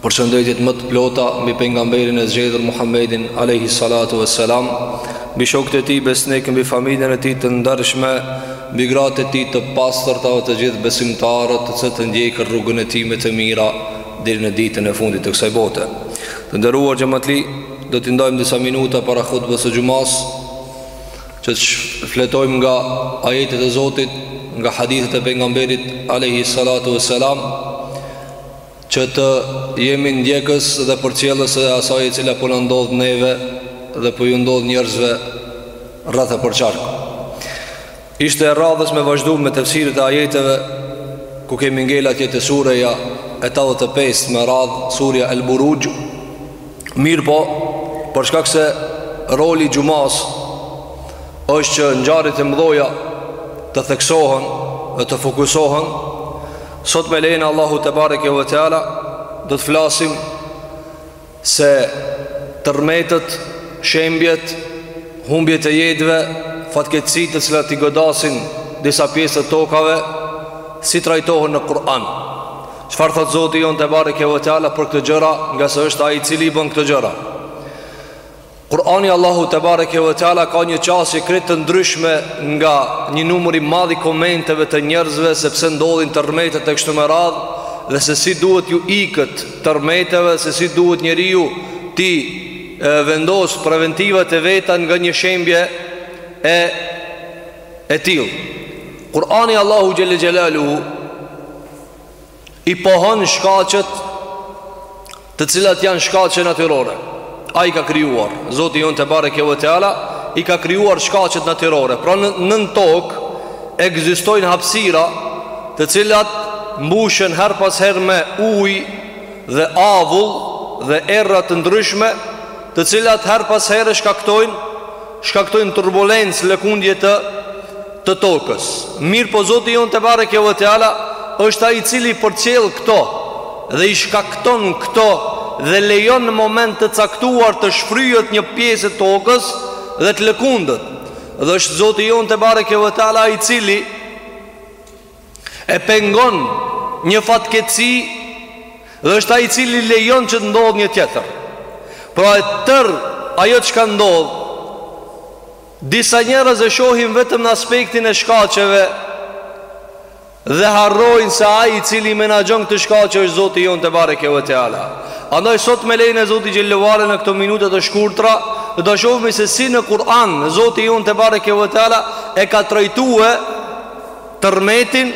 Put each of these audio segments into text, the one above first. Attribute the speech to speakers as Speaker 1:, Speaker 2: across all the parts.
Speaker 1: Përshëndetjet më të plota mbi pejgamberin e zgjedhur Muhammedin alayhi salatu vesselam, mbi shokët e tij besnikë, mbi familjen e tij të ndershme, mbi gratë e tij të pastërta dhe të gjithë besimtarët që të ndjekin rrugën e tij me të mira deri në ditën e fundit të kësaj bote. Të nderuar xhamatli, do t'i ndajmë disa minuta para hutbës së xhumas që të fletojmë nga ajetet e Zotit, nga hadithet e pejgamberit alayhi salatu vesselam. Që të jemi ndjekës dhe përcjellës e asaj e cila po na ndodh neve dhe po ju ndodh njerëzve rreth e përqark. Ishte e radhës me vazhdu me tefsirin e ajeteve ku kemi ngel atje te sureja e 85 me radhë sureja El Buruxh mirëpo për shkak se roli i xhumas është që ngjarjet e mdhoja të theksohen dhe të fokusohen Sot me lejen e Allahut tebareke ve teala do të flasim se tërmetet, shembjet, humbjet e jetëve, fatkeqësitë të cilat i godasin disa pjesë të tokave, si trajtohen në Kur'an. Çfarë thotë Zoti jonë tebareke ve teala për këto gjëra, ngase është ai i cili i bën këto gjëra. Kur'ani i Allahut tebareke ve teala ka një qasje krejt të ndryshme nga një numër i madh i komenteve të njerëzve se pse ndodhin tërmetet e kështu me radhë dhe se si duhet ju ikur tërmeteve se si duhet njeriu t'i vendosë preventivat e veta nga një shembje e tillë. Kur'ani Allahu xhelle xhelalu i pohon shkaqet të cilat janë shkaqe natyrore. Ai ka krijuar, Zoti jonë tebareke ve teala, i ka krijuar shkaqet natyrore. Pra në, nën tokë, ekzistojnë hapsira të cilat mbushen herë pas herë me ujë dhe avull dhe erëra të ndryshme të cilat herë pas herë e shkaktojnë shkaktojnë turbulencë lëkundje të të tokës. Mirëpo Zoti jonë tebareke ve teala, është ai i cili i përcjell këto dhe i shkakton këto dhe lejon në moment të caktuar të shfryhet një pjesë e tokës dhe të lëkundet. Dhe është Zoti jonë tebareke ve teala i cili E pengon një fatkeqësi dhe është ai i cili lejon që të ndodhë një tjetër. Pra e tërë ajo çka ndodh, disa njerëz e shohin vetëm në aspektin e shkaqeve dhe harrojnë se ai i cili menaxhon këto shkaqe është Zoti jonë tebareke ve teala. Andaj sot me lejen e Zotit xhelle ve ala në këto minuta të shkurtra do të shohmi se si në Kur'an Zoti jonë tebareke ve teala e ka trajtue tërmetin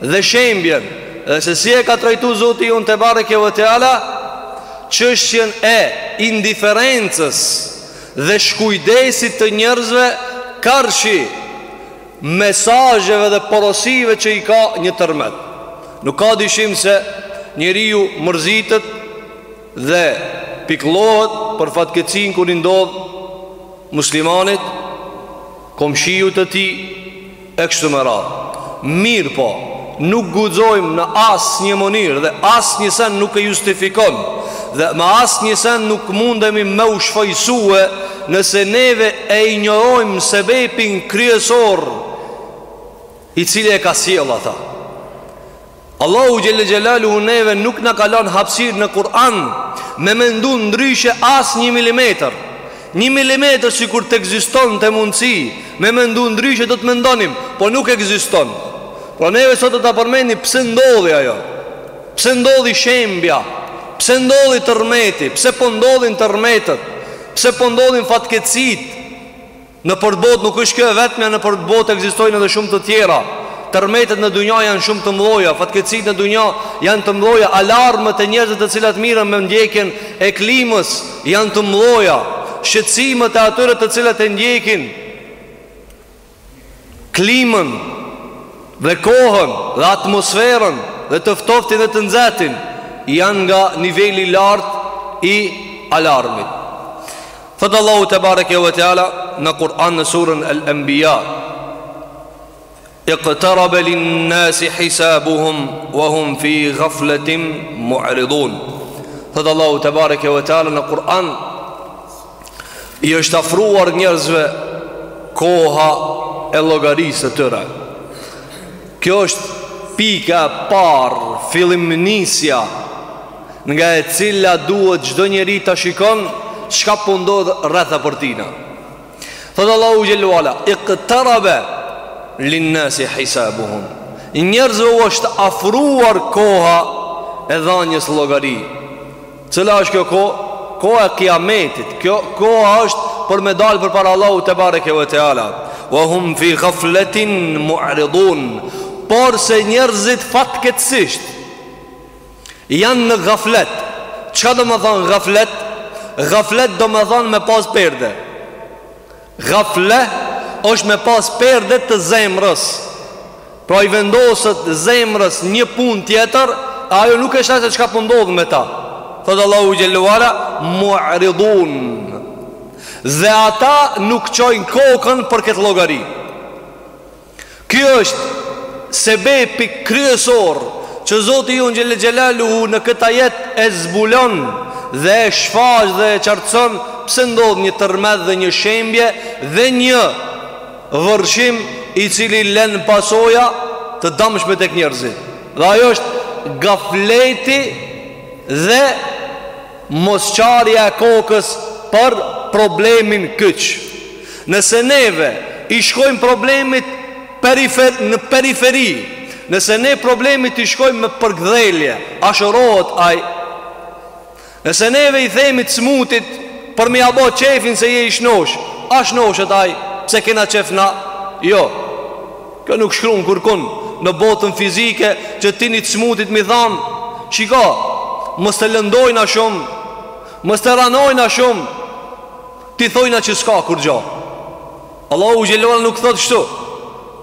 Speaker 1: dhe shembjen dhe se si e ka trajtu zoti jonë te bareke ve teala çështjen e indiferencës dhe shkujdesit të njerëzve karshi mesazheve dhe porosive që i ka një tërmet nuk ka dyshim se njeriu mërzitet dhe pikllohet për fatkeqësinë kur i ndodh muslimanit komshiut të tij e kështu me radhë. Mirëpo, nuk guxojmë në asnjë mënyrë dhe asnjë send nuk e justifikon dhe me asnjë send nuk mundemi me u shfajësue nëse neve e injorojmë sebebin kryesor i cili e ka sjellë atë. Allahu xhelle xhelaluhu neve nuk na ka lënë hapësirë në Kur'an me mendu ndryshe as një milimetër. Një milimetër sikur të ekzistonte mundësi me mendu ndryshe do të mendonim, po nuk ekziston. Pra neve sot do ta përmendim pse ndodhi ajo. Pse ndodhi shembja? Pse ndodhi tërmeti? Pse po ndodhin tërmetet? Pse po ndodhin fatkeqësitë? Nëpër botë nuk është kjo e vetmja nëpër botë ekzistojnë edhe shumë të tjera Tërmetet në dunja janë shumë të mdhoja Fatkeqësitë në dunja janë të mdhoja Alarmet e njerëzit të cilat mirren me ndjekjen e klimës janë të mdhoja Shqetësimet e atyre të cilat e ndjekin klimën dhe kohën dhe atmosferën dhe të ftoftin dhe të nxehtin Janë nga niveli i lartë i alarmit Thotë Allahu te bareke ve teala në Kur'an në suren El Enbija Iqtaraba lin nas hisabuhum wa hum fi ghaflatin mu'ridun Thotë Allahu te bareke ve teala në Kur'an i është afruar njerëzve koha e llogarisë së tyre. Kjo është pika e parë, fillimnisja nga e cila duhet çdo njeri ta shikon çka po ndodh rreth e përqark tina. Thot Allahu xhel-le ue ala, "Iqtaraba lin-nasi hisabuhum." Njerëzve u është afruar koha e dhënies llogari. Cila është kjo kohë? Koha e Kiametit. Kjo koha është për me dal përpara Allahut te bareke ve teala. Wa hum fi ghaflatin mu'ridun. Porse njerëzit fatkeqësisht Janë në gaflet Çka domethonë gaflet? Gaflet domethonë me pas perde Gafle është me pas perde të zemrës Pra i vendoset zemrës një punë tjetër Ajo nuk e sheh se çka po ndodh me ta Thotë Allahu xhel-le ue ala Mu'ridun Dhe ata nuk çojnë kokën për këtë llogari Ky është sebepi kryesor që Zoti jonë xhelle xhelaluhu në kët ajet e zbulon dhe e shfaq dhe e qartëson pse ndodh një tërmet dhe një shembje dhe një vërshim i cili len pasoja të damshme tek njerëzit. Dhe ajo është gafleti dhe Mosçarja e kokës për problemin kyç. Nëse neve i shkojmë problemit perifer në periferi, nëse ne problemit i shkojmë me përkdhelje, a shërohet ai? Nëse neve i themi të smutit për me ja bo qejfin se je i shnosh, a shnoshet ai pse kena qef na? Jo. Kjo nuk shkruan kurrkund në botën fizike që ti një t'smutit me i thanë, shiko, mos të lëndojna shumë, mos të ranojna shumë, ti thojna që s'ka kurgjo. Allahu xhelle ve ala nuk thot shtu.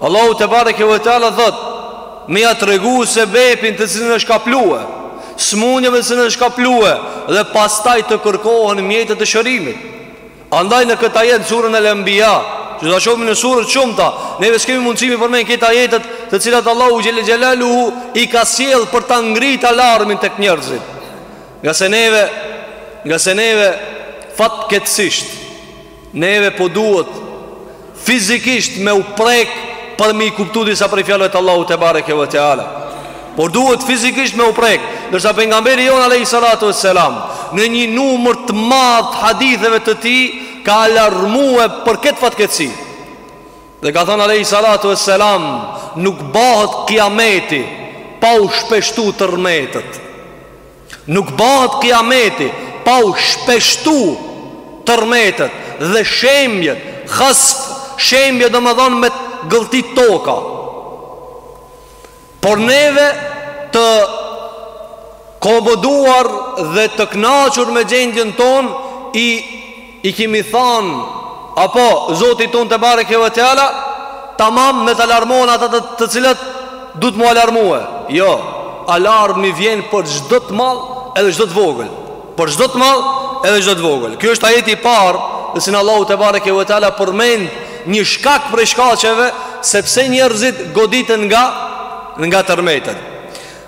Speaker 1: Allahu tebareke ve teala thot, me ja tregu sebepin të cilin është kaplue, smundjeve të cilën është kaplue, dhe pastaj të kërkohen mjetet e shërimit. Andaj në këtë ajet surën El Anbiya, që do ta shohim në surë të shumta, neve s'kemi mundësi me i përmend këto ajetet, të cilat Allahu xhelle xhelaluhu i ka sjell për ta ngrit alarmin tek njerëzit. Nga se neve, nga se neve fatkeqësisht neve po duhet fizikisht me u prek për me i kuptu disa prej fjalëve të Allahu tebareke ve teala po duhet fizikisht me u prek ndërsa pejgamberi jonë alejhi salatu ve selam në një numër të madh të haditheve të tij ka alarmue për këtë fatkeqësi dhe ka thonë alejhi salatu ve selam nuk bahet kiameti pa u shpeshtu tërmetet Nuk bahet kiameti pa u shpeshtu tërmetet dhe shembjet, khasf, shembje domethënë me gëlltit toka. Por neve të komoduar dhe të kënaqur me gjendjen tonë i I kemi thanë, apo, Zotit tonë tebareke ve teala, tamam le të alarmohen ata të të cilët duhet mu alarmue. Jo, alarmi vjen për çdo të madh edhe çdo të vogël. Për çdo të madh edhe çdo të vogël. Ky është ajeti i parë, në të cilin Allahu tebareke ve teala përmend një shkak prej shkaqeve se pse njerëzit goditen nga nga tërmetet.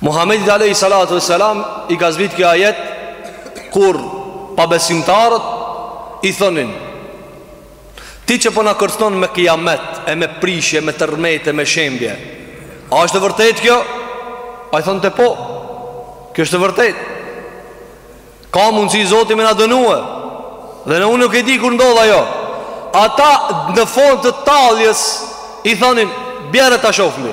Speaker 1: Muhammedit alejhi salatu ve selam i ka zbrit kjo ajet Kur pabesimtarët i thonin Ti që po na kërcnon me kiamet e me prishje, me tërmet e me shembje A është e vërtet kjo? Ai thonte po Kjo është e vërtet Ka mundësi Zoti me na dënue Dhe ne unë nuk e di kur ndodh ajo Ata në formë të talljes i thonin Bjere ta shofmi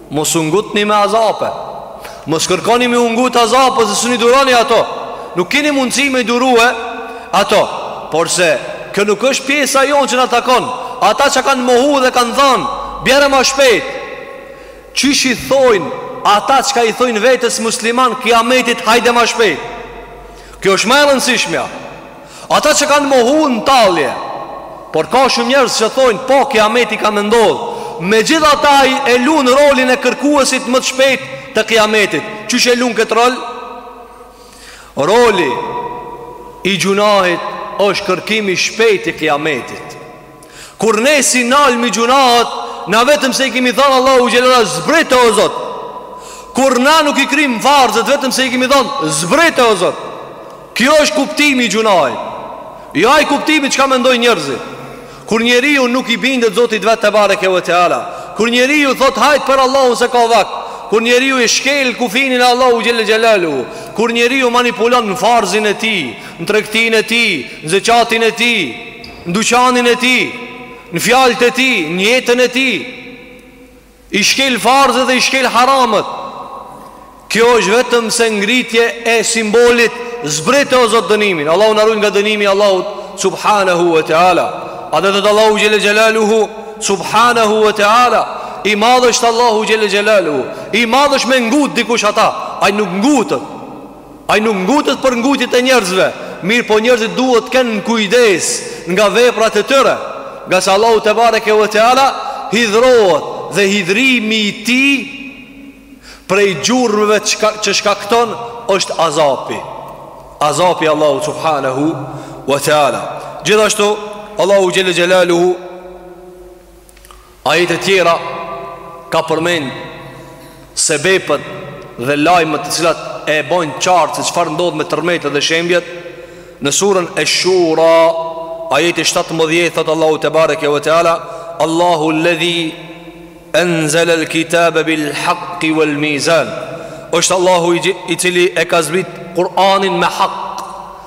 Speaker 1: Mos u ngutni me azape Mos kërkoni me u ngut azape Se s'un i duroni ato Nuk keni mundësi me i durue ato Porse kjo nuk është pjesa jonë që na takon Ata që kanë mohu dhe kanë thanë Bjere ma shpejt Qysh i thojnë Ata çka i thojnë vetes musliman Kiametit hajde ma shpejt Kjo është ma e rëndësishmja Ata që kanë mohu në tallje Por ka shumë njerëz që thonë Po kiameti ka me ndodhë Megjithatë e lun rolin e kërkuesit më të shpejt të kiametit Qysh e lun këtë rol? Roli i gjunahit është kërkim i shpejt i kiametit Kur ne s'i nalim gjunahet Na vetëm se i kemi thonë Allahut xhelle zbrite o Zot Kur na nuk i krim farzet vetëm se i kemi thonë zbrite o Zot Kjo është kuptimi i gjunahit Jo ai kuptimi çka mendojn njerzit Kur njeriu nuk i bindet Zotit vet tebareke ve teala Kur njeriu thot hajt për Allahun se ka vakt Kur njeriu i shkel kufinin e Allahut xhelle xhelaluhu Kur njeriu manipulon në farzin e tij Në tregtinë e tij Në zeqatin e tij në dyqanin e tij, në fjalët e tij, në jetën e tij. I shkel farzet dhe i shkel haramet. Kjo është vetëm se ngritje e simbolit zbrite o Zot dënimin. Allahu na ruaj nga dënimi i Allahut subhanahu wa taala. A do Allahu xhelle xhelaluhu subhanahu wa taala i madh është Allahu xhelle xhelaluhu. I madh është me ngut dikush ata, ai nuk ngutet. Ai nuk ngutet për ngutjet e njerëzve, mirëpo njerëzit duhet të kenë kujdes nga veprat e tyre, ngase Allahu tebareke ve teala hidhërohet dhe hidhërimi i tij prej gjurmëve që shkaktohen është azapi. Azapi i Allahut subhanahu ve teala. Gjithashtu Allahu xhelle xhelaluhu Ajete të tjera ka përmend sebepet dhe lajmet të cilat e bojnë qartë se çfarë ndodh me tërmetet dhe shembjet në surën Esh-Shura ajeti 17 thot Allahu tebareke ve teala Allahu alladhi anzal al kitabe bil haqq wal mizan është Allahu i cili e ka zbrit Kur'anin me hak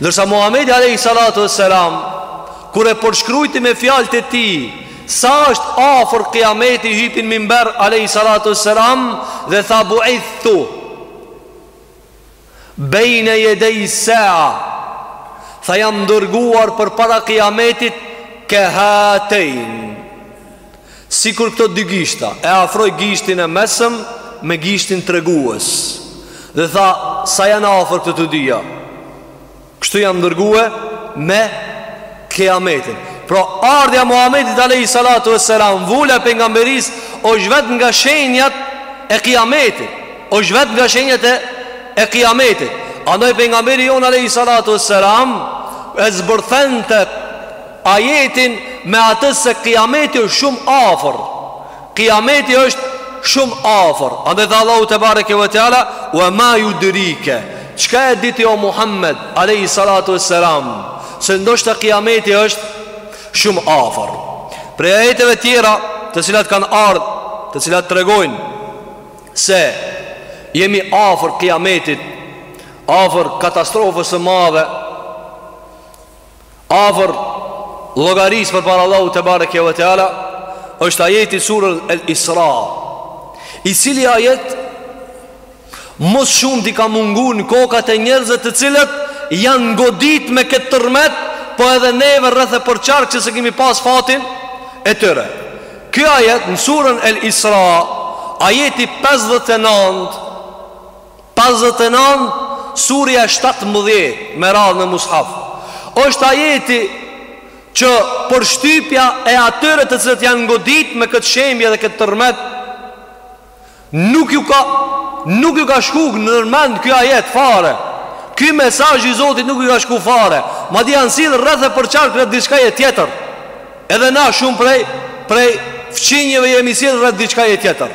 Speaker 1: Ndërsa Muhamedi alejhi salatu ve selam kur e përshkrujti me fjalët e tij sa është afër kiameti hypi n'minber alejhi salatu ve selam dhe tha buithu bejne jedej saa tha jam dërguar përpara kiametit kehatejn Sikur këto dy gishta, e afroi gishtin e mesëm me gishtin tregues dhe tha, sa janë afër këto të dyja? Kështu jam dërgue me Kiametin. Pra, ardhja e Muhamedit alejhi salatu vesselam, vula e pejgamberisë është vetë nga shenjat e Kiametit, është vetë nga shenjat e e Kiametit. Andaj pejgamberi jonë alejhi salatu vesselam e zbërthente Ajetin me atë se Kijameti është shumë afër. Kijameti është shumë afër. Andaj tha Allahu tebareke ve teala, "Ve ma judrike." Çka e di ti o Muhammed alejhi salatu vesselam se ndoshta Kijameti është shumë afër. Prej ajeteve tjera, të cilat kanë ardhë, të cilat tregojnë se jemi afër Kijametit, afër katastrofës së madhe, Afër llogarisë përpara Allahut tebareke ve teala është ajeti surën El Isra I cili ajet Mos shumë u ka mungu në kokat e njerëzve të cilët Janë goditë me këtë tërmet Po edhe neve rreth e përqark që s'e kemi pas fatin e tyre Ky ajet në surën El Isra Ajeti 59 Pesëdhjetë e nëntë, Surja e shtatëmbëdhjetë me radhë në Mushaf, është ajeti që përshtypja e atyre të cilët janë goditë me këtë shembje dhe këtë tërmet, nuk ju ka, nuk ju ka shku nërmend ky ajet fare. Ky mesazh i Zotit nuk ju ka shku fare. Madje janë sill rreth e përqark rreth diçkaje tjetër. Edhe na shumë prej prej fqinjëve jemi sill rreth diçkaje tjetër.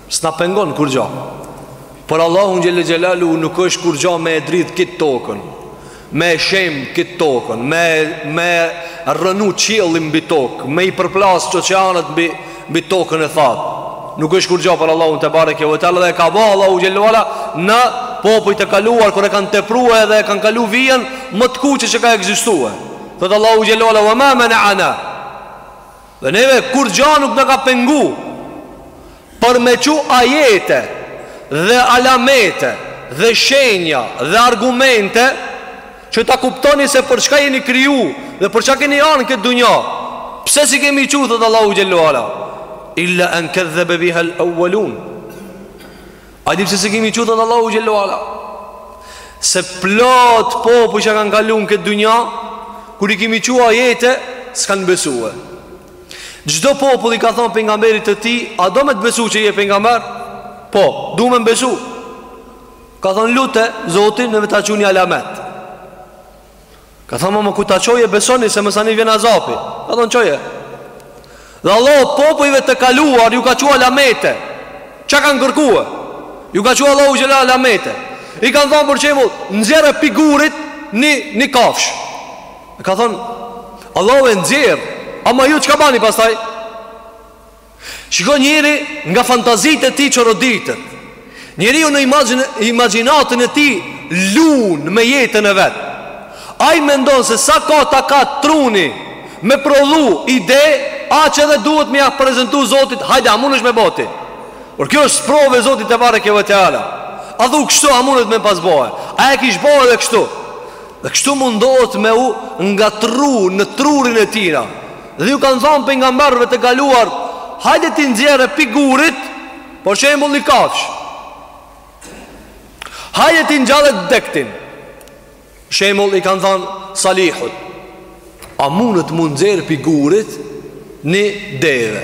Speaker 1: S'na pengon kurgja Për Allahun xhelle xhelaluhu Nuk është kurgja me e dridh kit tokën Me e shem kit tokën Me, me rrënu qiellin mbi tokë Me i përplas oqeanet mbi, mbi tokën e thatë Nuk është kurgja për Allahun tebareke ve teala Dhe e ka ba Allahu xhelle ve ala Në popuj të kaluar Kur e kanë teprue dhe e kanë kalu vijen Më të kuqe që ka ekzistue Thotë Allahu xhelle ve ala Ve ma meneana Dhe neve kurgja nuk na ka pengu Për me çu ajete Dhe alamete Dhe shenja Dhe argumente Që ta kuptoni se për çka jeni kriju Dhe për çka keni ardh në këtë dunja Pse s'i kemi çu thotë Allahu xhelle ve ala Illa en kedhdhebe bihel evvelun A di pse s'i kemi çu thot Allahu Xhelle ve Ala Se plot popuj që kanë kalu në këtë dunja Kur i kemi çu ajete S'kanë besue Çdo popull i ka thonë pejgamberit të tij A do me të besu që je pejgamber Po, du me më besu Ka thonë lute, zotin me me ta çu një alamet Ka thonë ama kur ta çoje besoni se masani vjen azapi. Ka thonë çoje. Dhe Allahu popujve të kaluar ju ka çu alamete. Çka kanë kërkue? Ju ka çu Allahu xhelle alamete. I kanë thonë për shembull nxjerre pi gurit ni kafsh. Ka thonë Allahu e nxjerr, ama ju çka bani pastaj? Shiko njeriu nga fantazitë e tij çoroditet. Njeriu në imagjin, imagjinatën e tij lun me jetën e vet. Ai mendon se sa ka ta ka truni me prodhu ide, aq edhe duhet me ia prezantu Zotit, hajde a mundesh me bo ti. Por kjo është sprovë e Zotit tebareke ve teala. A thu kështu a mundet me pas bo he. A e kish bo edhe kështu. Dhe kështu mundohet me u ngatrru në trurin e tij. Dhe ju kanë thënë pejgamberëve të kaluar, hajde ti nxjerre pi gurit, për shembull një kafshë. Hajde ti ngjalle t'vdektin Shembull i kanë thanë Salihut A mundet m'u nxjerrë pi gurit Një deve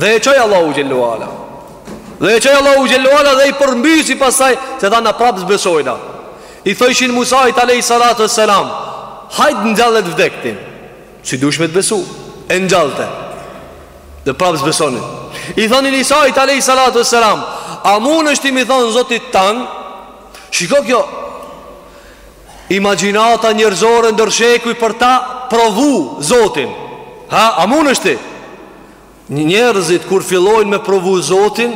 Speaker 1: Dhe e çoi Allahu Xhelle ve Ala Dhe e çoi Allahu Xhelle ve Ala dhe i përmbysi pastaj Se thanë prapë s'besojna I thojshin Musait alejhi salatu ve selam Hajt ngjalle t'vdektin Si dush me të besu E ngjallte Dhe prapë s'besonin I thonin Isait alejhi salatu ve selam A mundesh ti m'i thënë zotit tanë Shiko kjo Imagjinata njerëzore ndër shekuj për ta provu Zotin. Ha, a mundesh ti? Njerëzit kur fillojnë me provu Zotin,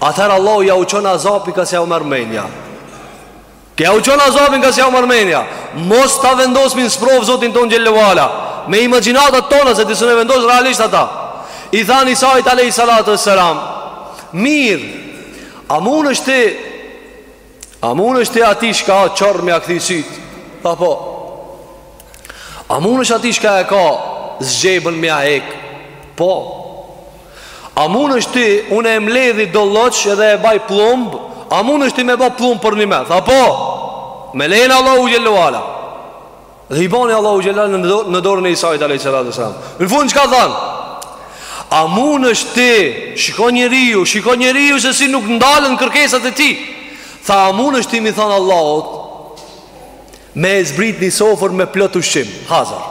Speaker 1: atëherë Allahu ja u çon azapin ka s'ja u merr mendja. Ja u çon azabin nga s'ja u merr menja Mos ta vendosmi n'sprovë zotin ton xhelle ve ala Me imagjinatat tona se disa e vendos realisht ata I than Isait alejhi salatu ve selam Mirë A mundesh ti A mundesh ti atij çka o qorr me ja kthy sytë? Tha po A mundesh atij çka e ka zgjebën me ja hek? Po A mundesh ti unë e mbledhi do lloç edhe e baj pllumb? A mundesh ti me ba pllumb përnime? Tha po Me lejen e Allahut xhelle ve ala Dhe i bani Allahu Xhelle ve Ala në dorën e Isait a.s. Në fund çka than A mundesh ti Shiko njeriu Shiko njeriu se si nuk ndalen kërkesat e tij Tha a mundesh ti m'i than Allahut Me e zbrit një sofër me plot ushqim Hazër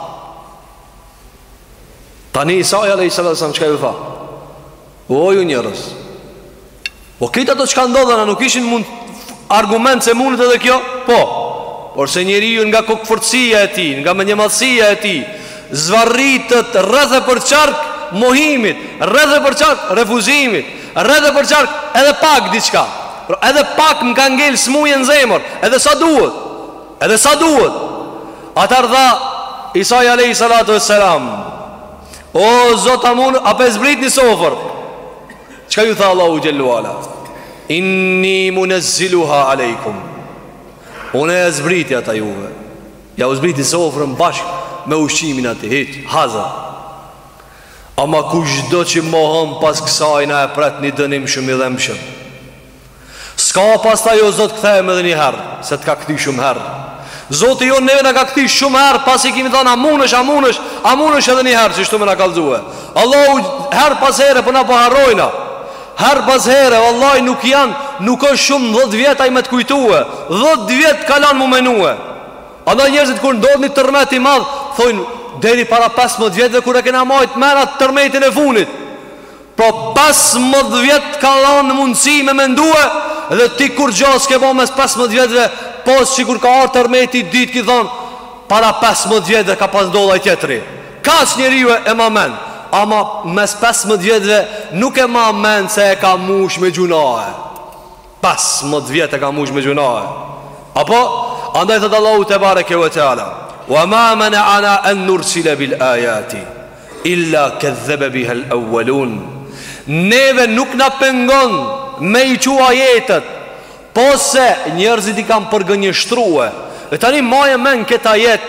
Speaker 1: Tani Isai a.s. çka ju tha O ju njerëz Po krejt ato çka ndodhën A nuk ishin mund argument se mundet edhe kjo Po Por se njeriu nga kokëfortësia e tij Nga mendjemadhësia e tij Zvarritet rreth e përqark Mohimit Rreth e përqark Refuzimit Rreth e përqark Edhe pak diçka pra, Edhe pak më ka ngel smuje në zemër Edhe sa duhet Edhe sa duhet Atëherë tha Isai Alejhi Salatu ue Selam O Zot a mun a pe zbrit ni sofër? Çka ju tha Allahu xhele ue ala? Inni munazziluha alejkum. Unë e zbriti ata juve. Jau zbriti sofrën bashk me ushqimin aty, hiç, hazër. Ama kushdo që mohon pas kësajna e pret një dënim shumë i dhimshëm. S'ka pastaj o zot kthehem edhe një herë se të ka kthy shumë herë. Zoti jonë neve na ka kthy shumë herë pasi kemi thënë a mundesh a mundesh a mundesh edhe një herë qështu me na kallzue. Allahu herë pas here po na po harrojna. Herë pas here vallahi nuk janë nuk është shumë 10 vjet ai me të kujtue. 10 vjet kalon mu menue. Andaj njerëzit kur ndodh një tërmet i madh thonë deri para 15 vjetëve kur e kena majt men at tërmetin e fundit. Pra pesëmbëdhjetë vjet ka lanë mundësi me mendue Dhe ti kurgjo s'ke bo mes pesëmbëdhjetë vjetëve Pos që kur ka ardhë tërmeti i dytë ki thonë Para pesëmbëdhjetë vjetëve ka pas ndodh ai tjetri Kaq njeriu e ma mend Ama mes pesëmbëdhjetë vjetëve nuk e ma mend se e ka mush me gjunahe Pesëmbëdhjetë vjet e ka mush me gjunahe Apo Andaj thotë Allahu tebareke ue teala Wa ma meneana en nursile bil ajati Illa kedhdhebe bihel euuelun Neve nuk na pengon Me i çu ajetet Po se njerëzit i kan përgënjeshtrue Dhe tani maje men kët ajet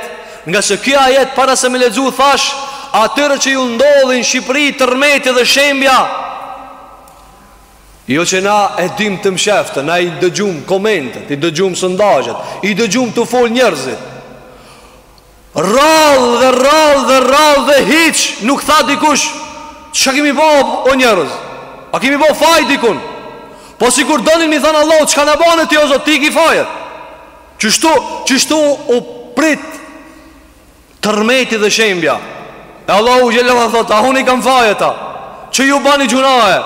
Speaker 1: Ngase ky ajet para se me lexu thash Atyre që ju ndodhi n'Shqipëri, tërmeti dhe shembja Jo që na e dim të msheftën, na i dëgjum komentet, i dëgjum sondazhet, i dëgjum tu fol njerëzit. Rrall dhe rrall dhe rrall dhe hiç nuk tha dikush çka kemi bë o njerëz. A kemi bë faj dikun? Po sikur donin me i than Allahut çka na bane ti o Zot, ti ki fajet. Qështu, qështu u prit Tërmeti dhe shembja E Allahu xhele ue ala thot A unë i kam fajet a Që ju bani gjunahe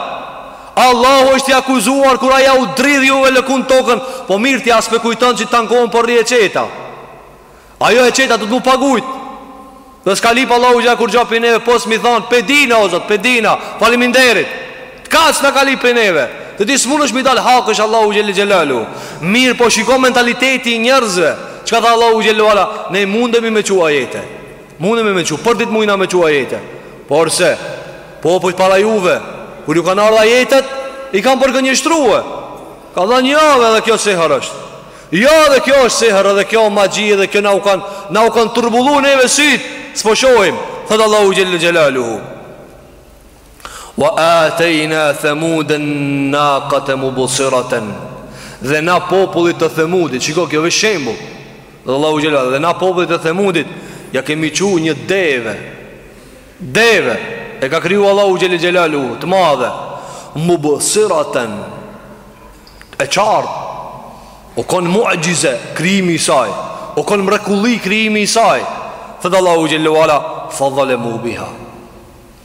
Speaker 1: Allahu është i akuzuar Kur ai jau dridh juve lëkun tokën Po mirë ti a s'pe kujton që tan kohën Po rri e qeta Ajo e qeta do të mu pagujt Dhe s'ka lyp Allahu xhele ue ala Kurgjo prej neve pos me i thonë Pe dina o zot pe dina Faliminderit Kaq na ka lip prej neve. Dhe ti s'mundesh me i dal hakut thotë Allahu xhelle xhelalu. Mirë, po shiko mentaliteti i njerëzve. Çka tha Allahu xhellahu ala, ne mundemi me çu ajete. Mundemi me çu, për ditë mujna me çu ajete. Porse, popujt para juve, kur ju kanë ardhur ajetet, i kanë përgënjeshtruar. Kanë thënë jo edhe kjo sehër është. Jo dhe kjo është sehër dhe kjo magji dhe kjo na u kanë na u kanë turbulluar neve syt. S'po shohim, thot Allahu xhellahu xhelaluhu. Wa atayna thamud an-naqata mubsiratan. Dhe na popullit të Themudit, shiko kjo është shembull. Dhe Allahu xhela dhe na popullit të Themudit ja kemi çu një deve. Deve e ka kriju Allahu xhela xhelalu, të madhe. Mubsiratan. E qart. O kon mu'jize krijimi i saj. O kon mrekulli krijimi i saj. Thot Allahu xhela wala fa zalemu biha.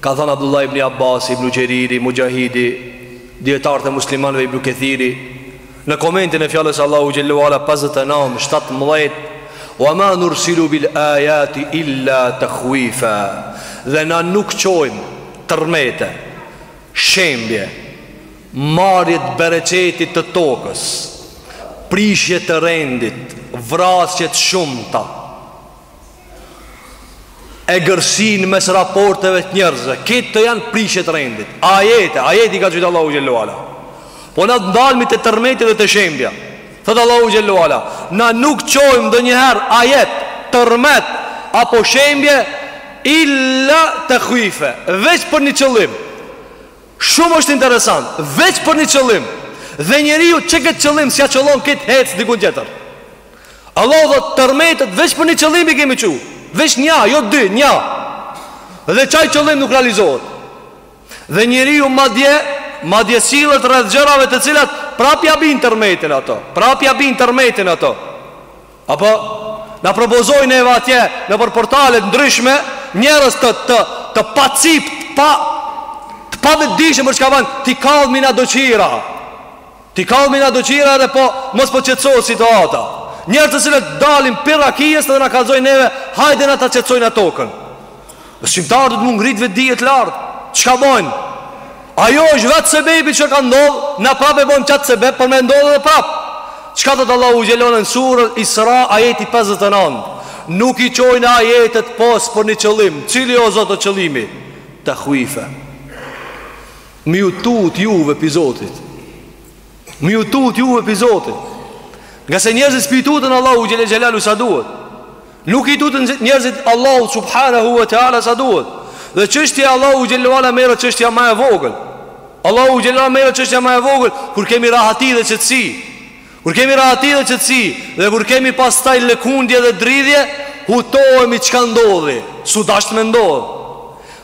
Speaker 1: Ka thënë Abdullah ibn Abbasi, ibn Xheriri, Muxhahidi, dijetarët e muslimanëve ibn Kethiri, në komentin e fjalës Allahut xhallahu ala 59, 17, "Wa ma nursilu bil ayati illa takhwifa." Dhe na nuk çojmë tërmete, shembje, marrje të bereqetit të tokës, prishje të rendit, vrasje të shumta. egërsin mes raporteve të njerëzve. Këto janë prishje t'rendit. Ajete, ajete i ka qujt Allahu xhelle ue ala. Po na të ndalmi te tërmeti dhe te shembja. Thotë Allahu xhelle ue ala, na nuk çojmë ndonjëherë ajet, tërmet, apo shembje, illa tekhuifa, veç për një qëllim. Shumë është interesant, veç për një qëllim. Dhe njeriu që këtë qëllim, s'ja qëllon këtë hec dikun tjetër. Allahu thotë tërmetet veç për një qëllim i kemi çu. Veç nja, jo dy, nja. Dhe qaj qëllim nuk realizohet. Dhe njeriu madje, madje sillet rreth gjërave të cilat prapë ja bin tërmetin ato. Prapë ja bin tërmetin ato. Apo na propozojnë neve atje nëpër portale të ndryshme njerëz të të të pacip, të pa të pavetëdijshëm për çka bajn, t'i kallmi nataqirat. T'i kallmi nataqirat edhe po mos po qetësohet situata. Njerëz të cilët dalin prej rakijes dhe na kallzojnë neve, hajde na ta qetësojmë na tokën. Dhe shqiptarët du me ngrit vetëdijen lart. Çka bojnë? Ajo është vetë sebebi që ka ndodh, na prapë e bojmë qat sebeb për me ndodh dhe prapë. Çka tha Allahu xhelle në suren Isra ajeti 59. Nuk i çojnë ajetet pos për një qëllim. Cili o Zot qëllimi? Tekhuifa. Me ju tut juve pi Zotit. Me ju tut juve pi Zotit. Ngase njerëzit s'po i tuten Allahut xhele xhelaluhu sa duhet Nuk i tuten njerëzit Allahut Subhanahu ue Teala sa duhet Dhe çështja Allahu xhele ve ala merre çështja ma e vogël Allahu xhele ve ala merre çështja ma e vogël Kur kemi rahati dhe qetësi Kur kemi rahati dhe qetësi Dhe kur kemi pastaj lëkundje dhe dridhje Hutohemi çka ndodhi S'u dasht me ndodh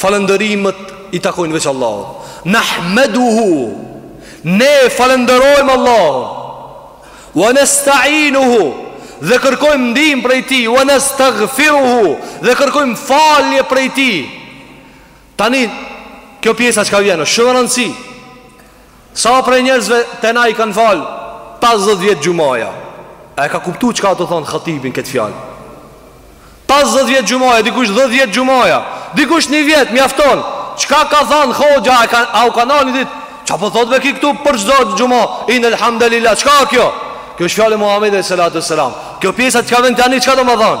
Speaker 1: Falënderimet i takojnë veç Allahut. Nahmeduhu. Ne falënderojmë Allahun. Wa nasta'inuhu. Dhe kërkojmë ndihmë prej tij, wa nastaghfiruhu. Dhe kërkojmë falje prej tij. Tani kjo pjesa çka vjen, shumë me rëndësi. Sa prej njerëzve tanë i kanë falë pesëdhjetë vjet xhumaja? A e ka kuptu çka do të thotë hatibi në këtë fjalë? Pesëdhjetë vjet xhumaja, dikush dhjetë vjet xhumaja, dikush një vjet mjafton. Çka ka thënë hoxha, a ka a u ka nalë një ditë? Ça po thotë be ky këtu për çdo xhuma? Inel hamde lillah, çka a kjo? Kjo është fjalë e Muhamedit alejhi salatu wasallam. Kjo pjesa çka vjen tani çka do me thanë?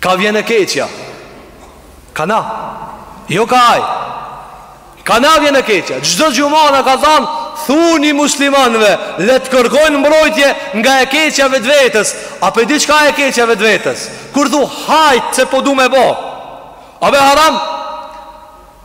Speaker 1: Ka vjen e keqja Ka na Jo ka aj Ka na vjen e keqja Çdo xhuma na ka than Thuni u muslimanve Le të kërkojnë mbrojtje Nga e keqja e vetvetes A po e di çka e keqja e vetvetes Kur thu hajt se po du me bo A be haram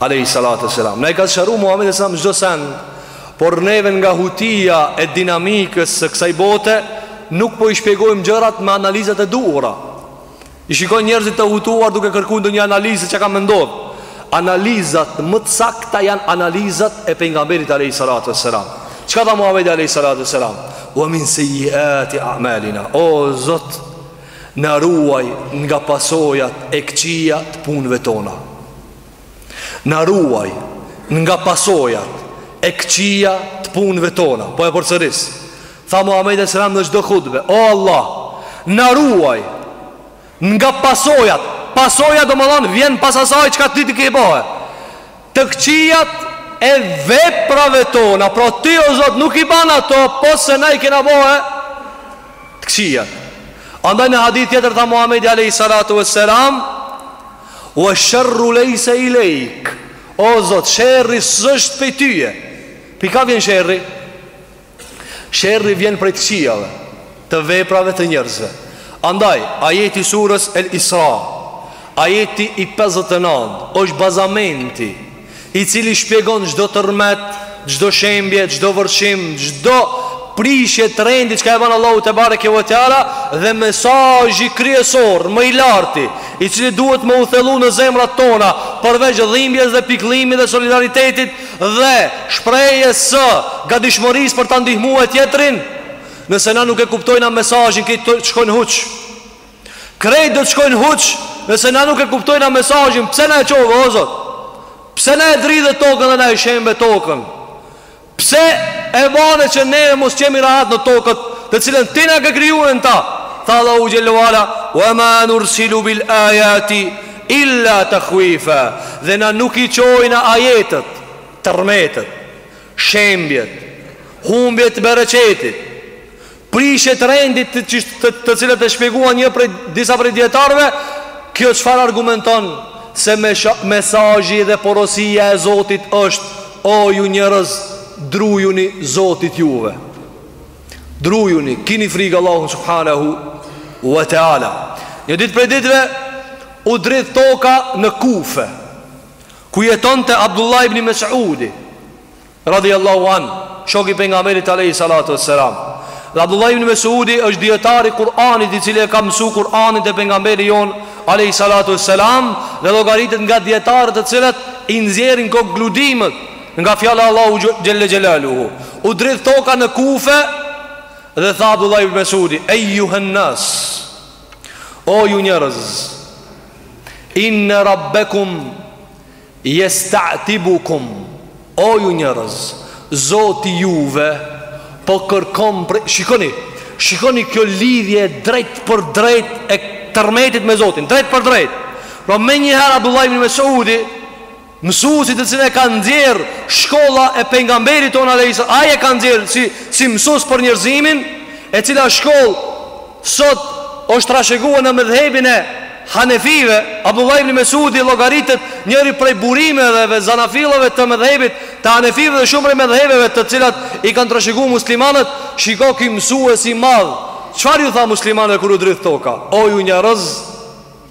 Speaker 1: Alejhi salatu selam Na i ka sqaru Muhammedi alejhi selam çdo sen Por neve nga hutia e dinamikës së kësaj bote Nuk po i shpjegojmë gjërat me analizat e duhura I shikoj njerëzit të hutuar duke kërku ndonjë analizë se çka ka me ndodhë Analizat më të sakta janë analizat e pejgamberit Alejhi salatu selam Çka tha Muhammedi Alejhi salatu selam Ua min sejiati amalina O zot Na ruaj nga pasojat e këqija të punëve tona. Na ruaj nga pasojat e këqija të punëve tona. Po e përsëris. Tha Muhamedi sallallahu alajhi wasallam në çdo hutbe, O Allah, na ruaj nga pasojat. Pasoja do me thanë vjen pas asaj çka ti e ke bëhe. Të këqijat e veprave tona, pra ti o Zot nuk i ban ato, po se na i kena bëhe të këqijat. Andaj në hadith tjetër tha Muhamedi alayhi salatu wassalam, "Wa sharru laysa ilayk." O Zot, sherri s'është prej teje. Pi ka vjen sherri? Sherri vjen prej këqijave, të veprave të njerëzve. Andaj, ajeti surës El Isra, ajeti i 59, është bazamenti, i cili shpjegon çdo tërmet, çdo shembje, çdo vërshim, çdo prishje t'rendit çka e banë Allahu tebareke ue teala dhe mesazhi kryesor më i larti i cili duhet me u thellu në zemrat tona përveç dhimbjes dhe pikëllimit dhe solidaritetit Dhe, shprehjes së, gatishmërisë për ta ndihmue tjetrin, nëse na nuk e kuptojna mesazhin krejt do t'shkojnë huç. Krejt do të shkojnë huç nëse na nuk e kuptojna mesazhin, pse na e çove o Zot? Pse na e dridhe tokën dhe na e shembe tokën? Pse e bane që ne mos t'jemi rahat në tokët Të cilën ti na ke krijue n'ta Tha Allahu xhelle ue ala Wa ma nursilu bil ajati Illa takhwifa, dhe na nuk i çojna ajetët, tërmetet, shembjet, humbjet e bereqetit, prishjet e rendit të çish të të cilat e shpjeguan një prej disa prej dijetarëve, kjo çfarë argumenton se mesha mesazhi dhe porosia e Zotit është, O ju njerëz, drujuni Zotit juve. Drujuni, kini frikë Allahu subhanahu wa taala. Një ditë prej ditëve u dridh toka në Kufe, ku jetonte Abdullah ibn Mes'udi, radhiyallahu an, shoku i pejgamberit alayhi salatu wassalam. Dhe Abdullah ibn Mes'udi është dijetar i Kur'anit, i cili e ka mësu Kur'anin te pejgamberi jonë alayhi salatu wassalam, dhe llogaritet nga dijetarët të cilët i nxjerrin konkludimet Nga fjala e Allahut xhelle xhelaluhu, u dridh toka në kufe dhe tha Abdullah ibn Mesudi, "Ejjuhennas, o ju njerëz, inna rabbakum yasta'tibukum." O ju njerëz, Zoti juve po kërkon pre shikoni, shikoni kjo lidhje e drejtpërdrejtë e tërmetit me Zotin, drejtpërdrejt. Pra menjëherë Abdullah ibn Mesudi Mësuesi të cilin e ka nxjerrë shkolla e pejgamberit tonë alaihi salam, ai e ka nxjerrë si si mësues për njerëzimin, e cila shkollë sot është trashëgua në medhhebin e Hanefive, Abdullah ibn Mesudi llogaritet njëri prej burimeve dhe zanafillave të medhhebit të Hanefive dhe shumë prej medhhebeve të cilat i kanë trashëgu muslimanët, shikoni ky mësues i madh, çfarë ju tha muslimanëve kur u dridh toka? O ju njerëz,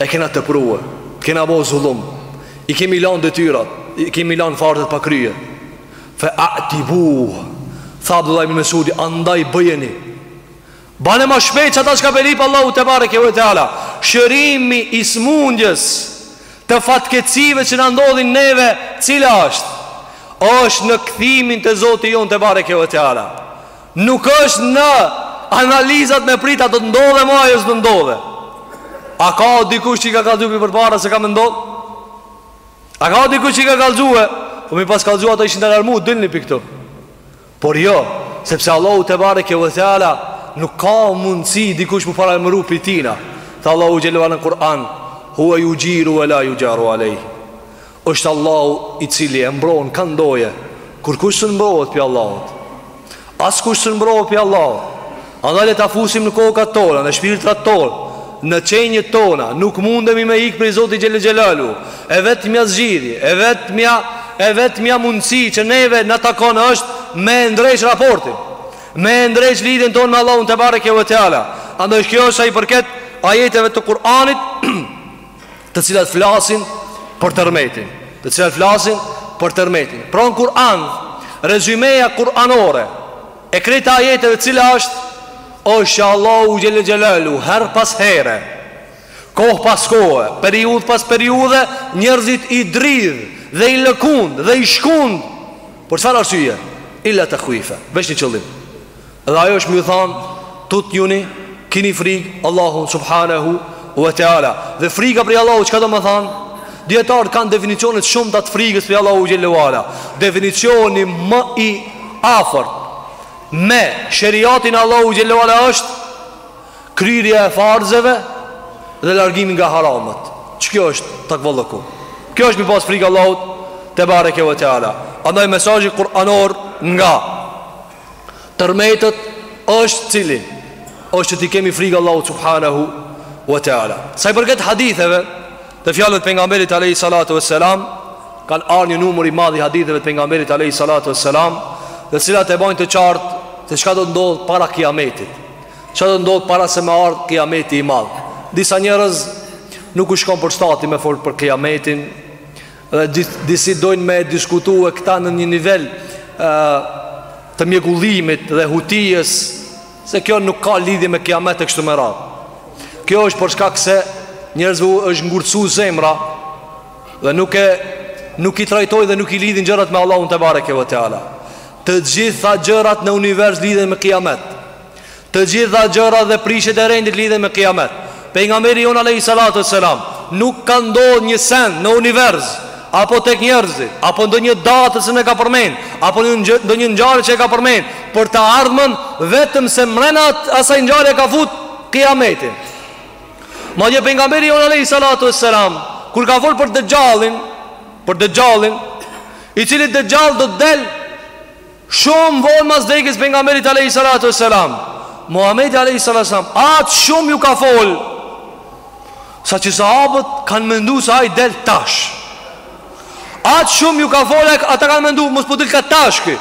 Speaker 1: E kena tepruar, kena bo zullum, i kemi lanë detyrat, i kemi lanë farzet pa krye. Fe a'tibuhu, tha Abdullah ibn Mesudi, andaj bëjeni. Bane ma shpejt qata çka pe lip Allahu tebareke ve teala. Shërimi i sëmundjes të fatkeqësive që na ndodhin neve, cila është? është në kthimin te Zoti jonë tebareke ve teala. Nuk është në analizat me prit a do të ndodhë ma a s'do të ndodhë A ka dikush që i ka kalzu përpara se ka me ndodh A ka dikush që i ka kalzu e Po mi pas kalzu ata ishin të lajmru dilni pi ktu Por jo Sepse Allahu tebareke ve teala Nuk ka mundësi dikush m'u paramru pi tina Tha Allahu xhele ve ala në Kur'an Hua juxhiru ve la juxharu alejh Është Allahu i cili e mbron kan doje kurkush s'un mbrohet pi Allahut. Askush s'un mbrohet pi Allahut. Andaj le ta fusim në kokat tona, në shpirtrat tona, në qenjet tona, nuk mundemi me ik prej Zotit Xhele Xhelaluhu. E vetmja zgjidhje, e vetmja, e vetmja mundësi që neve na takon është me e ndreq raportin, me e ndreq lidhjen tonë me Allahun tebareke ve teala. Andaj kjo është sa i përket ajeteve të Kur'anit të cilat flasin për tërmetin, të cilat flasin për tërmetin. Pra në Kur'an, rezumeja kur'anore e krejt ajeteve cila është Osht që Allahu xhele xhelaluhu, herë pas here, kohë pas kohe, periudhë pas periudhe, njërzit i dridh dhe i lëkund dhe i shkund. Për çfarë arsye? Illa tahuifa, veç një qëllim. Dhe ajo është me ju thanë, tutjuni, kini frigë, Allahun, subhanehu ve teala. Dhe friga prej Allahut, çka domethanë? Dijetarët kanë definicione shumë të të frigës prej Allahut, xhele ve ala. Definicioni ma i afërt, me sheriatin e Allahut, xhele ve ala është, kryrja e farzeve, dhe largimi nga haramet. Qikjo është takvallëku? Kjo është mi pas frigë Allahut, tebareke ve teala. Andaj mesazhi kuranor nga, Tërmetet është cili është që t'i kemi frikë Allahut subhanahu wa ta'ala Sa i përket haditheve Dhe fjalëve të Pejgamberit alejhi salatu ve selam Kanë ardh një numër i madh i haditheve të Pejgamberit alejhi salatu ve selam Dhe të cilat e bojnë të qartë Se çka do të ndodhë para kiametit Çka do të ndodhë para se me ardhë kiameti i madh Disa njerëz nuk u shkon për shtati me folë për kiametin Dhe disi dojnë me e diskutu e këta në një nivel të mjegullimit dhe hutijës Se kjo nuk ka lidhje me kiamet e kështu me radhë Kjo është për shkak se njerëzve u është ngurcu zemra Dhe nuk e nuk i trajtojnë dhe nuk i lidhin gjërat me Allahun tebareke ve teala Të gjitha gjërat në univers lidhen me kiamet Të gjitha gjërat dhe prishjet e rendit lidhen me Kijamet. Pejgamberi jonë alejhi salatu ves selam nuk ka ndodh një send në univers apo tek njerëzit, apo ndonjë datë që na e ka përmend, apo ndonjë ngjarje që e ka përmend për të ardhmen, vetëm se mrena asaj ngjarje e ka fut Kijametin. Madje pejgamberi jonë alejhi salatu ves selam kur ka fol për Dexhallin, për Dexhallin, i cili Dexhall do të del Shumë vonë mas vdekjes së pejgamberit alejhi salatu vesselam, Muhamedi alejhi salatu vesselam aq shumë ju ka fol sa që sahabët kanë mendu se ai del tash. Aq shumë ju ka fol ata kanë mendu mos po del ka tash kë.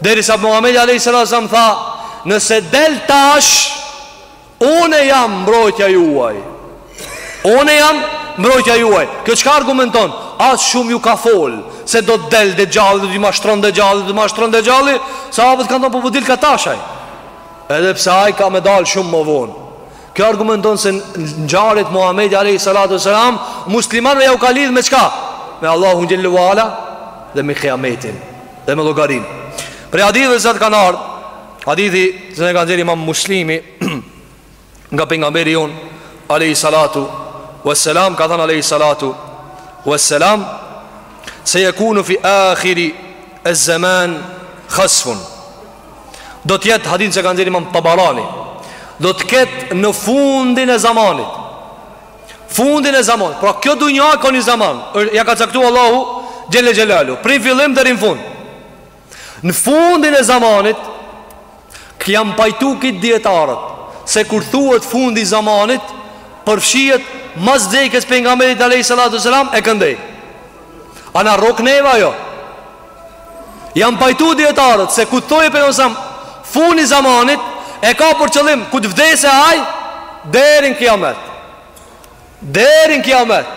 Speaker 1: Derisa Muhamedi alejhi salatu vesselam tha, nëse del tash Unë jam mbrojtja juaj Unë jam mbrojtja juaj Kjo çka argumenton Aq shumë ju ka fol Se do të del Dexhalli Do të mashtron Dexhalli Do të mashtron Dexhalli Sahabët kanë thonë po po del ka tash ai Edhe pse ai ka me dal shumë më vonë Kjo argumenton se ngjarjet Muhamedi alejhi salatu ves selam muslimanëve jau ka lidh me çka Me Allahun xhel-le ue ala Dhe me kiametin Dhe me llogarinë Prej haditheve që kanë ardhë Hadithi që e ka nxjerrë Imam Muslimi nga pejgamberi jonë alayhi salatu wassalam ka thënë alayhi salatu wassalam se yakunu fi akhir az-zaman khasfun do të jetë hadith që e ka nxjerrë Imam Tabarani do të ketë në fundin e zamanit fundin e zamanit pra kjo dunja ka një zaman ia ka caktu Allahu xhelle xhelaluhu prej fillim deri në fund Në fundin e zamanit janë pajtu dijetarët Se kur thuhet fundi i zamanit Përfshihet Mas vdekjes pejgamberit alejhi salatu ves selam e këndej A na rrok neve ajo Janë pajtu dijetarët Se kur thotë pejgamberi Fundi i zamanit E ka për qëllim Kur të vdes ai Deri n'kiamet Deri n'kiamet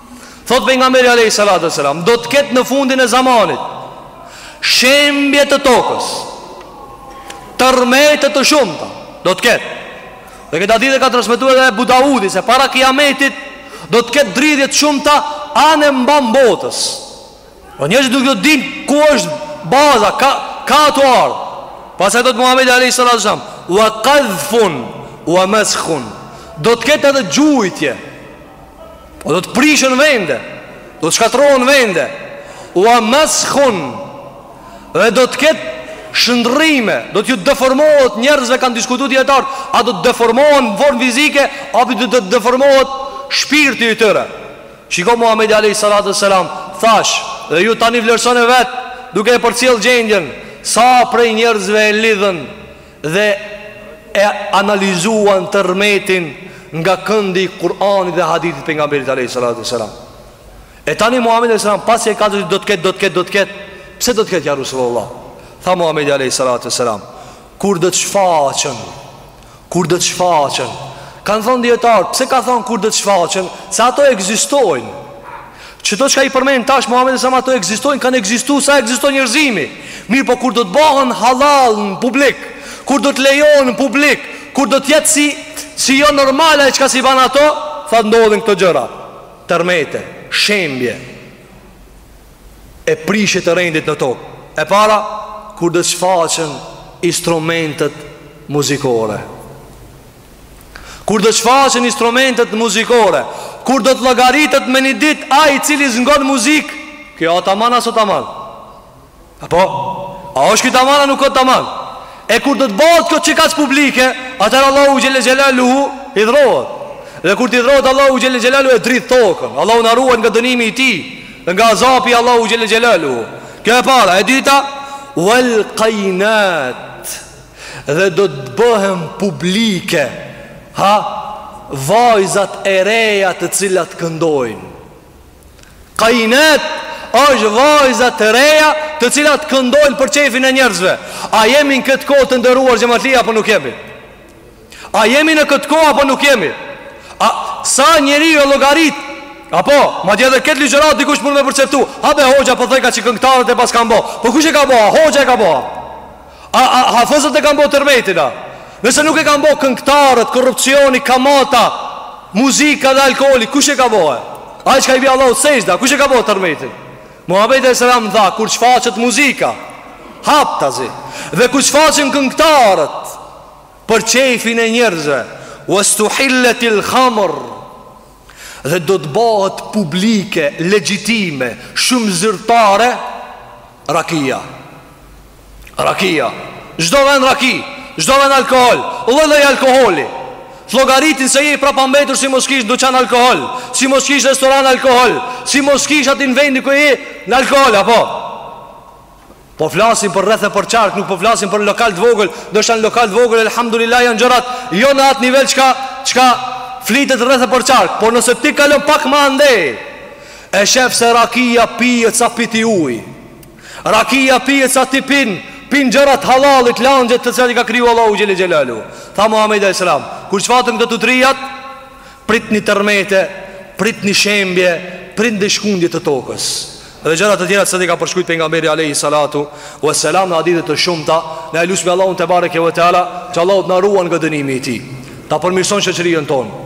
Speaker 1: Thotë pejgamberi alejhi salatu ves selam, do të ketë në fundin e zamanit shembje të tokës. Tërmete të shumta do të ketë. Dhe këtë hadith e ka transmetu edhe Abu Daudi se para kiametit do të ketë dridhje të shumta anembanë botës. Po njerëzit nuk do të dinë ku është baza, ka ka ato ardh. Pastaj thotë Muhamedi alejhi salatu ves selam, "Wa qadhfun wa maskhun." Do të ketë edhe gjujtje, Po do të prishen vende Do të shkatrrohen vende Wa maskhun Dhe do të ketë shndërrime Do t'ju deformohet njerëzve kanë diskutu dijetarët A do të deformohen në formë fizike apo do të deformohet shpirti i tyre Shiko Muhamedi alejhi salatu ves selam Thash dhe ju tani vlerësone vetë Duke e përcjell gjendjen Sa prej njerëzve e lidhen dhe e analizuan tërmetin nga këndi i Kur'anit dhe hadithit të pejgamberit alayhi salatu wasalam. E tani Muhamedi alayhi salam pasi e ka thonë do të ketë do të ketë do të ketë, pse do të ketë ja Resulullah? Tha Muhamedi alayhi salatu wasalam, kur do të shfaqen, kur do të shfaqen. Kanë thonë dijetarët, pse ka thonë kur do të shfaqen? Se ato ekzistojnë. Çdo çka i përmend tash Muhamedi salam ato ekzistojnë, kanë ekzistu sa ekziston njerëzimi. Mirëpo kur do të bahen hallall në publik, kur do të lejohen në publik, kur do të jetë si si jo normale ai çka s'i ban ato, tha ndodhin këto gjëra. Tërmete, shembje. E prishje të rendit në tokë. E para, kur do të shfaqen instrumentet muzikore. Kur do të shfaqen instrumentet muzikore Kur do të llogaritet mëndjelitë ai i cili s'ngon muzikë Ky a taman a s'o taman Apo A osht ky taman a nuk a taman E kur do të bahet kjo kaq publike Atëherë Allahu Xhele Xhelaluhu Hidhërohet Dhe kur t'hidhërohet Allahu Xhele Xhelaluhu E dridh tokën Allahu na ruan nga dënimi i tij E nga azabi Allahu Xhele Xhelaluhu Kjo e para E dyta Wal kajnat Dhe do të bëhen publike Ha vajzat e reja të cilat këndojnë Kajnet është vajzat e reja të cilat këndojnë për qejfin e njerëzve A jemi në këtë kohë të nderuar xhematli apo nuk jemi A jemi në këtë kohë apo nuk jemi Asnjeri s'e llogarit Apo, madje edhe këtë ligjëratë dikush mund me përceptu A be hoxha po thojka që këngëtaret e paskan bo Po kush e ka bo, hoxha e ka bo a A a hafëzët e kanë bo tërmetin a Nëse nuk e kanë bo këngëtaret, korrupsioni, kamata, muzika dhe alkoholi Kush e ka bo e? Ai çka i bie Allahut sexhde, kush e ka bo tërmetin? Muhammed alejhi Selam tha, kur shfaqet muzika Haptazi Dhe kur shfaqen këngëtaret Për qejfin e njerëzve Wastuhillet il khamr Dhe do të bohet publike, legjitime, shumë zyrtare Rakia Rakia Çdo vend raki Çdo vend alkohol Lloj lloj alkoholi T'llogaritin se je i prapambetur si mos kish dyqan alkohol Si mos kish restoran alkohol Si mos kish aty n'vendin ku je Në alkohol, apo Po flasim për rreth e përqark Nuk po flasim për lokal të vogël Ndoshta në lokal të vogël Elhamdulillah janë gjërat Jo në atë nivel çka, çka flitet rreth e përqark Por nëse ti kalon pak m'andej E sheh se rakia pijet sa pihet uj Rakia pihet sa t'i pinë Pinë gjërat hallallit Lëngjet të cilat i ka kriju Allahu Xhele Xhelaluhu Tha Muhammedi alejhi selam Kur shfaqen këto të trijat Pritni tërmete Pritni shembje Pritni shkundje të tokës Dhe gjëra të tjera të cilat i ka përshkru Pejgamberi Alejhi Salatu Ve selam në hadithe të shumta Ne e lusim Allahun tebareke ve teala Që Allahu t'na ruan nga dënimi i tij Ta përmirëson shoqërinë tonë